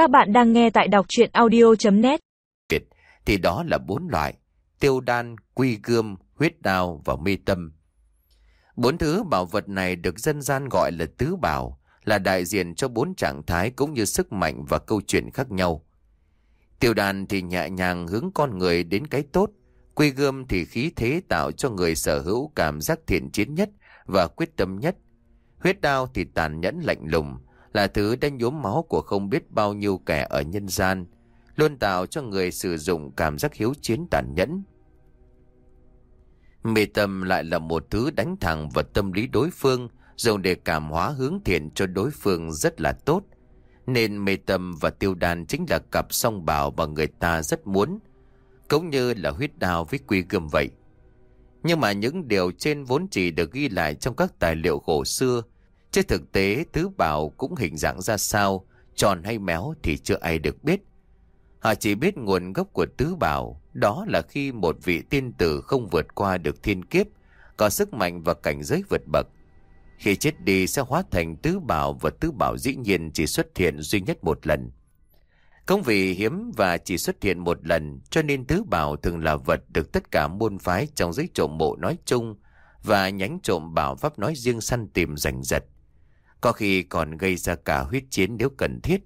Các bạn đang nghe tại đọc chuyện audio.net thì đó là bốn loại tiêu đan, quy gươm, huyết đao và mi tâm. Bốn thứ bảo vật này được dân gian gọi là tứ bảo, là đại diện cho bốn trạng thái cũng như sức mạnh và câu chuyện khác nhau. Tiêu đan thì nhẹ nhàng hướng con người đến cái tốt, quy gươm thì khí thế tạo cho người sở hữu cảm giác thiện chiến nhất và quyết tâm nhất. Huyết đao thì tàn nhẫn lạnh lùng, là thứ đã nhuốm máu của không biết bao nhiêu kẻ ở nhân gian, luôn tạo cho người sử dụng cảm giác hiếu chiến tàn nhẫn. Mê tâm lại là một thứ đánh thẳng vào tâm lý đối phương, dùng để cảm hóa hướng thiện cho đối phương rất là tốt. Nên mê tâm và tiêu đàn chính là cặp song bảo mà người ta rất muốn, cũng như là huyết đào với quy gươm vậy. Nhưng mà những điều trên vốn chỉ được ghi lại trong các tài liệu cổ xưa, trên thực tế tứ bảo cũng hình dạng ra sao, tròn hay méo thì chưa ai được biết. Họ chỉ biết nguồn gốc của tứ bảo, đó là khi một vị tiên tử không vượt qua được thiên kiếp, có sức mạnh và cảnh giới vượt bậc. Khi chết đi sẽ hóa thành tứ bảo và tứ bảo dĩ nhiên chỉ xuất hiện duy nhất một lần. Công vì hiếm và chỉ xuất hiện một lần cho nên tứ bảo thường là vật được tất cả môn phái trong giới trộm mộ nói chung và nhánh trộm bảo pháp nói riêng săn tìm giành giật. Có khi còn gây ra cả huyết chiến nếu cần thiết.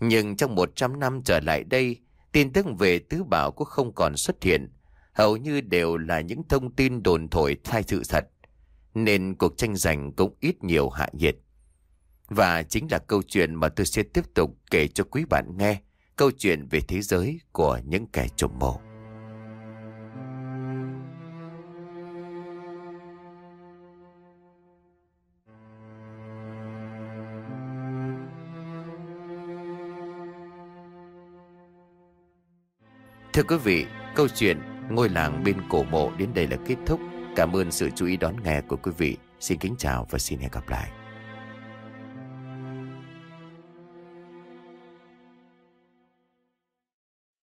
Nhưng trong 100 năm trở lại đây, tin tức về tứ bảo cũng không còn xuất hiện. Hầu như đều là những thông tin đồn thổi thay sự thật. Nên cuộc tranh giành cũng ít nhiều hạ nhiệt. Và chính là câu chuyện mà tôi sẽ tiếp tục kể cho quý bạn nghe. Câu chuyện về thế giới của những kẻ trộm mộ. Thưa quý vị, câu chuyện ngôi làng bên cổ mộ đến đây là kết thúc. Cảm ơn sự chú ý đón nghe của quý vị. Xin kính chào và xin hẹn gặp lại.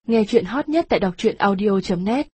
Nghe chuyện hot nhất tại đọc truyện audio.net